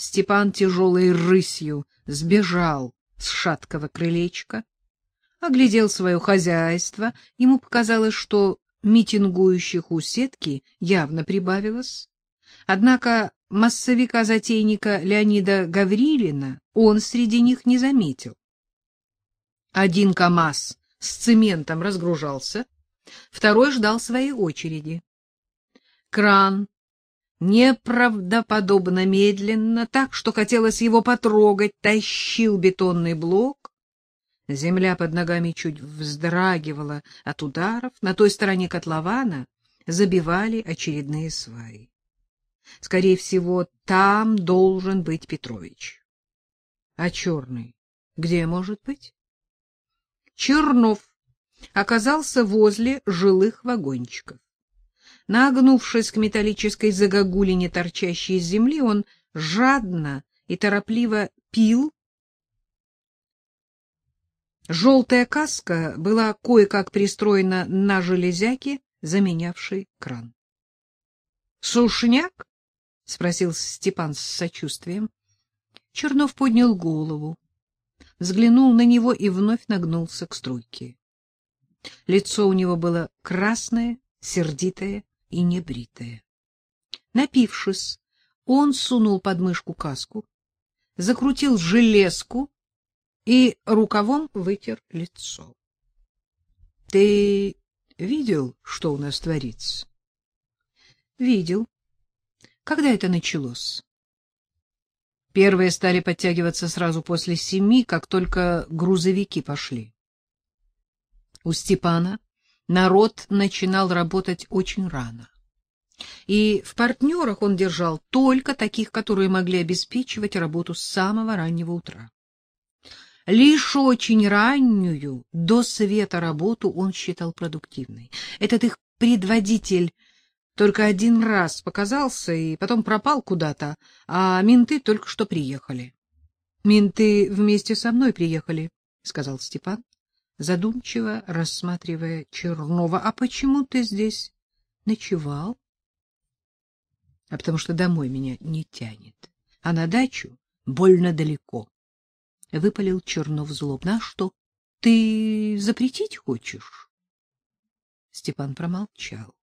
Степан тяжелой рысью сбежал с шаткого крылечка, оглядел свое хозяйство. Ему показалось, что митингующих у сетки явно прибавилось. Однако массовика-затейника Леонида Гаврилина он среди них не заметил. Один КАМАЗ с цементом разгружался, второй ждал своей очереди. Кран неправдоподобно медленно, так что хотелось его потрогать, тащил бетонный блок. Земля под ногами чуть вздрагивала от ударов, на той стороне котлована забивали очередные сваи. Скорее всего, там должен быть Петрович. А черный где может быть? Чернов оказался возле жилых вагончиков. Нагнувшись к металлической загогулине, торчащей из земли, он жадно и торопливо пил. Желтая каска была кое-как пристроена на железяке, заменявшей кран. — Сушняк? — спросил Степан с сочувствием. Чернов поднял голову, взглянул на него и вновь нагнулся к струйке. Лицо у него было красное, сердитое и небритое. Напившись, он сунул под мышку каску, закрутил железку и рукавом вытер лицо. — Ты видел, что у нас творится? — Видел. Когда это началось? Первые стали подтягиваться сразу после семи, как только грузовики пошли. У Степана народ начинал работать очень рано. И в партнерах он держал только таких, которые могли обеспечивать работу с самого раннего утра. Лишь очень раннюю, до света работу он считал продуктивной. Этот их предводитель только один раз показался и потом пропал куда-то, а менты только что приехали. — Менты вместе со мной приехали, — сказал Степан задумчиво рассматривая Чернова. — А почему ты здесь ночевал? — А потому что домой меня не тянет, а на дачу больно далеко. Выпалил Чернов злобно. — А что, ты запретить хочешь? Степан промолчал.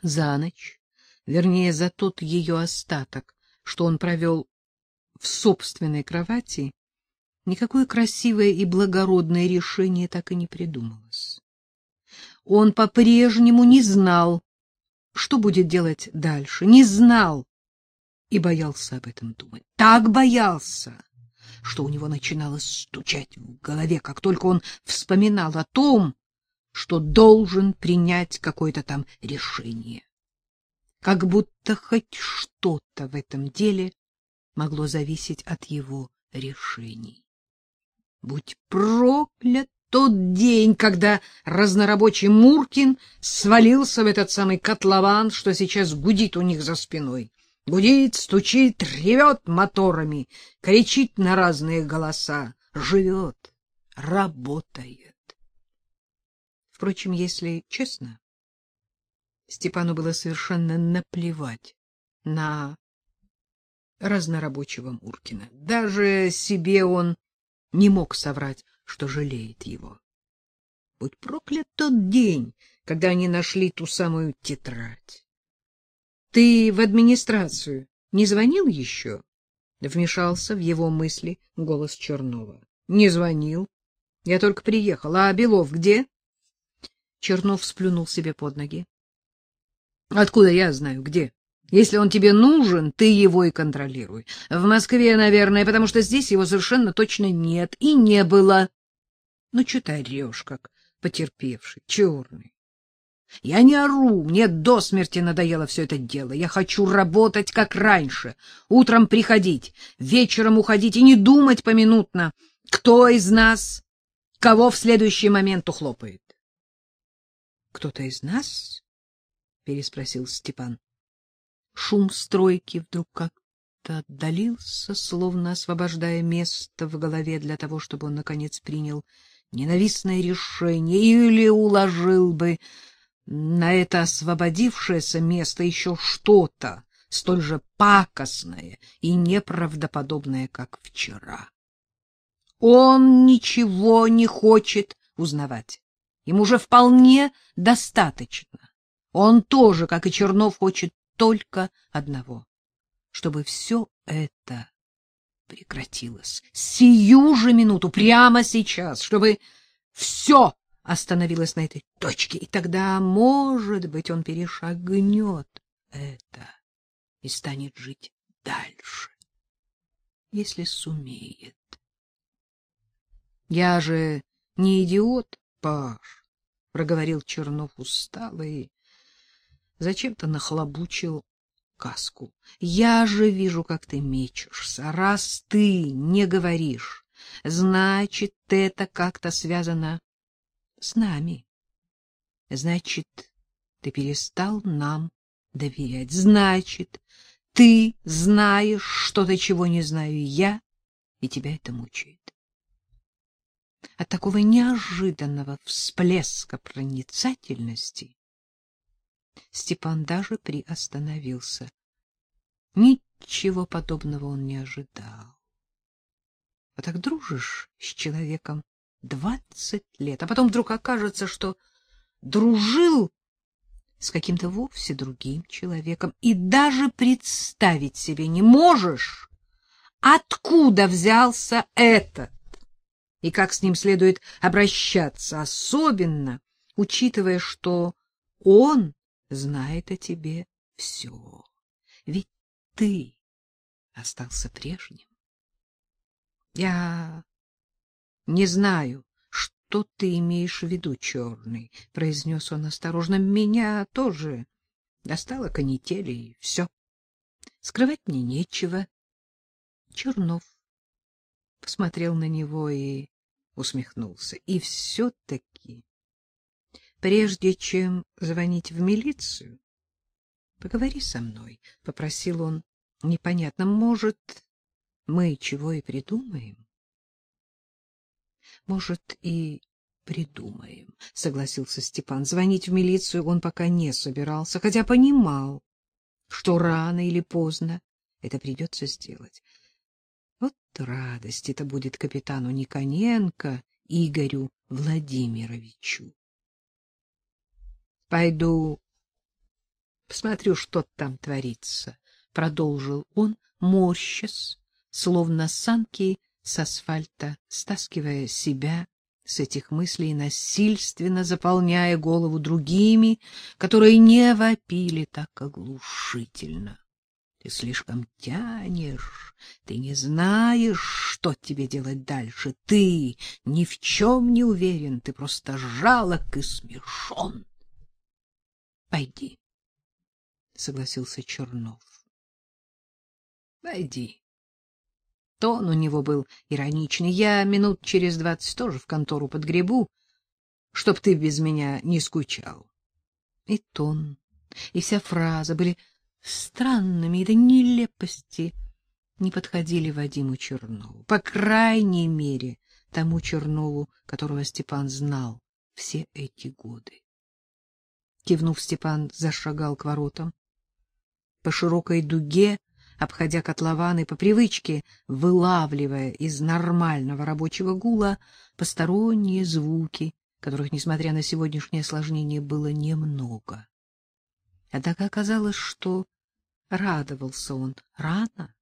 За ночь, вернее, за тот ее остаток, что он провел в собственной кровати, никакое красивое и благородное решение так и не придумалось. Он по-прежнему не знал, что будет делать дальше, не знал и боялся об этом думать. Так боялся, что у него начинало стучать в голове, как только он вспоминал о том, что должен принять какое-то там решение. Как будто хоть что-то в этом деле могло зависеть от его решений. Будь проклят тот день, когда разнорабочий Муркин свалился в этот самый котлован, что сейчас гудит у них за спиной. Гудит, стучит, ревет моторами, кричит на разные голоса, живет, работает. Впрочем, если честно, Степану было совершенно наплевать на разнорабочего Муркина. Даже себе он не мог соврать, что жалеет его. Будь проклят тот день, когда они нашли ту самую тетрадь. — Ты в администрацию не звонил еще? — вмешался в его мысли голос Чернова. — Не звонил. Я только приехал. А Белов где? Чернов сплюнул себе под ноги. — Откуда я знаю, где? Если он тебе нужен, ты его и контролируй. В Москве, наверное, потому что здесь его совершенно точно нет и не было. Ну, что ты орешь, как потерпевший, черный? Я не ору, мне до смерти надоело все это дело. Я хочу работать, как раньше. Утром приходить, вечером уходить и не думать поминутно, кто из нас кого в следующий момент ухлопает. — Кто-то из нас? — переспросил Степан. Шум стройки вдруг как-то отдалился, словно освобождая место в голове для того, чтобы он, наконец, принял ненавистное решение или уложил бы на это освободившееся место еще что-то, столь же пакостное и неправдоподобное, как вчера. Он ничего не хочет узнавать. Ему уже вполне достаточно. Он тоже, как и Чернов, хочет только одного — чтобы все это прекратилось. Сию же минуту, прямо сейчас, чтобы все остановилось на этой точке, и тогда, может быть, он перешагнет это и станет жить дальше, если сумеет. — Я же не идиот, Паш, — проговорил Чернов устало и зачем-то нахлобучил каску. — Я же вижу, как ты мечешься. Раз ты не говоришь, значит, это как-то связано с нами. Значит, ты перестал нам доверять. Значит, ты знаешь что-то, чего не знаю я, и тебя это мучает. От такого неожиданного всплеска проницательности Степан даже приостановился. Ничего подобного он не ожидал. А так дружишь с человеком двадцать лет, а потом вдруг окажется, что дружил с каким-то вовсе другим человеком, и даже представить себе не можешь, откуда взялся этот, и как с ним следует обращаться, особенно учитывая, что он знает о тебе все. Ведь ты остался прежним. Я не знаю, что ты имеешь в виду, черный, — произнес он осторожно. Меня тоже достало канители, и все. Скрывать мне нечего. Чернов посмотрел на него и усмехнулся. И все-таки Прежде чем звонить в милицию, поговори со мной, — попросил он непонятно. Может, мы чего и придумаем? Может, и придумаем, — согласился Степан. Звонить в милицию он пока не собирался, хотя понимал, что рано или поздно это придется сделать. Вот радость это будет капитану Никоненко Игорю Владимировичу. — Пойду посмотрю, что там творится, — продолжил он, морщась, словно санки с асфальта, стаскивая себя с этих мыслей, насильственно заполняя голову другими, которые не вопили так оглушительно. Ты слишком тянешь, ты не знаешь, что тебе делать дальше, ты ни в чем не уверен, ты просто жалок и смешон. — Пойди, — согласился Чернов. — Пойди. Тон у него был ироничный. Я минут через двадцать тоже в контору подгребу, чтоб ты без меня не скучал. И тон, и вся фраза были странными, и до нелепости не подходили Вадиму Чернову. По крайней мере, тому Чернову, которого Степан знал все эти годы. Кивнув, Степан зашагал к воротам. По широкой дуге, обходя котлованы, по привычке вылавливая из нормального рабочего гула посторонние звуки, которых, несмотря на сегодняшнее осложнение, было немного. Однако оказалось, что радовался он рано.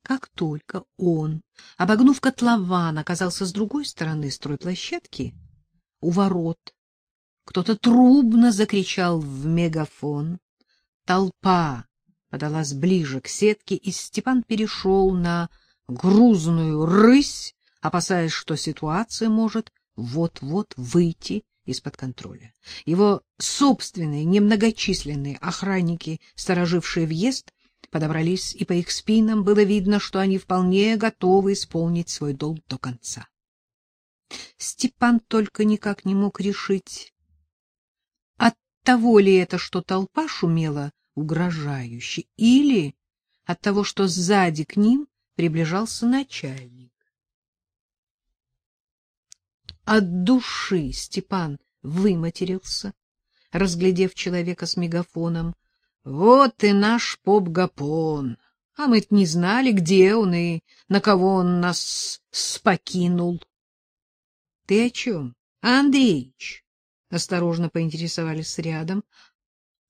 Как только он, обогнув котлован, оказался с другой стороны стройплощадки, у ворот, кто-то трубно закричал в мегафон. Толпа подалась ближе к сетке, и Степан перешел на грузную рысь, опасаясь, что ситуация может вот-вот выйти из-под контроля. Его собственные немногочисленные охранники, сторожившие въезд, подобрались, и по их спинам было видно, что они вполне готовы исполнить свой долг до конца. Степан только никак не мог решить, того ли это, что толпа шумела угрожающе, или от того, что сзади к ним приближался начальник? От души Степан выматерился, разглядев человека с мегафоном Вот и наш поп-гапон. А мы не знали, где он и на кого он нас спокинул. — Ты о чем, Андреич? — осторожно поинтересовались рядом.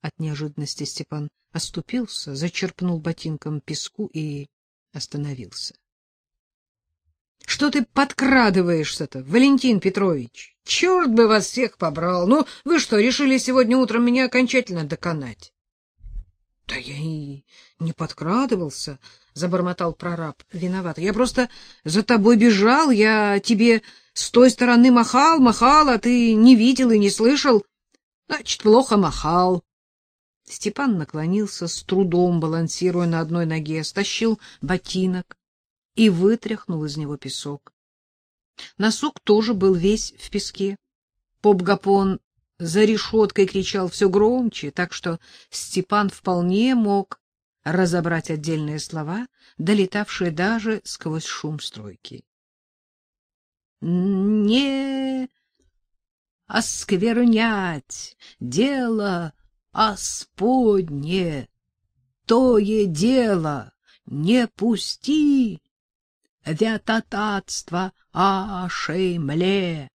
От неожиданности Степан оступился, зачерпнул ботинком песку и остановился. — Что ты подкрадываешься-то, Валентин Петрович? Черт бы вас всех побрал! Ну, вы что, решили сегодня утром меня окончательно доконать? — Да я и не подкрадывался, — забормотал прораб. — Виноват. Я просто за тобой бежал, я тебе с той стороны махал, махал, а ты не видел и не слышал. Значит, плохо махал. Степан наклонился, с трудом балансируя на одной ноге, стащил ботинок и вытряхнул из него песок. Носок тоже был весь в песке. Поп-гапон за решеткой кричал все громче, так что Степан вполне мог разобрать отдельные слова, долетавшие даже сквозь шум стройки. — Не осквернять дело Господне, тое дело не пусти, вятотатство ошемле.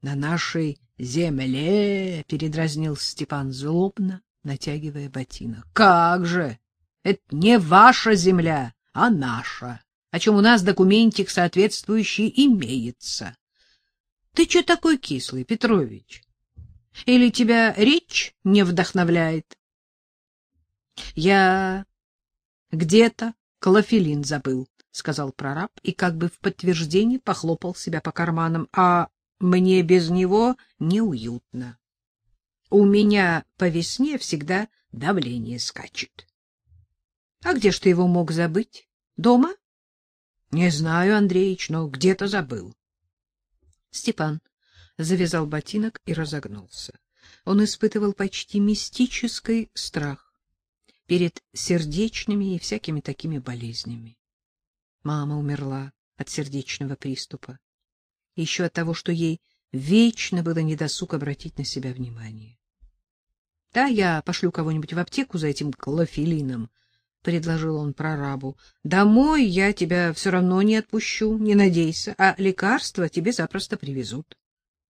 На нашей земле, — передразнил Степан злобно, натягивая ботинок. — Как же! Это не ваша земля, а наша, о чем у нас документик соответствующий имеется. Ты что такой кислый, Петрович? Или тебя речь не вдохновляет? Я где-то клофелин забыл, сказал прораб и как бы в подтверждение похлопал себя по карманам. А мне без него неуютно. У меня по весне всегда давление скачет. А где ж ты его мог забыть? Дома? Не знаю, Андреич, но где-то забыл. Степан завязал ботинок и разогнулся. Он испытывал почти мистический страх перед сердечными и всякими такими болезнями. Мама умерла от сердечного приступа. Еще от того, что ей вечно было недосуг обратить на себя внимание. — Да, я пошлю кого-нибудь в аптеку за этим клофелином, — предложил он прорабу. — Домой я тебя все равно не отпущу, не надейся, а лекарства тебе запросто привезут.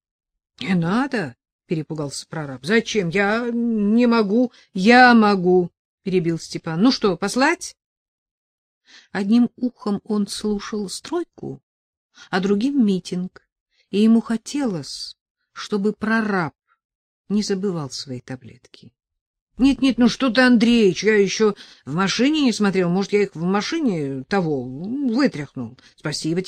— Не надо, — перепугался прораб. — Зачем? Я не могу. — Я могу, — перебил Степан. — Ну что, послать? Одним ухом он слушал стройку, а другим — митинг, и ему хотелось, чтобы прораб не забывал свои таблетки. Нет, нет, ну что ты, Андреич, я еще в машине не смотрел. Может, я их в машине того вытряхнул. Спасибо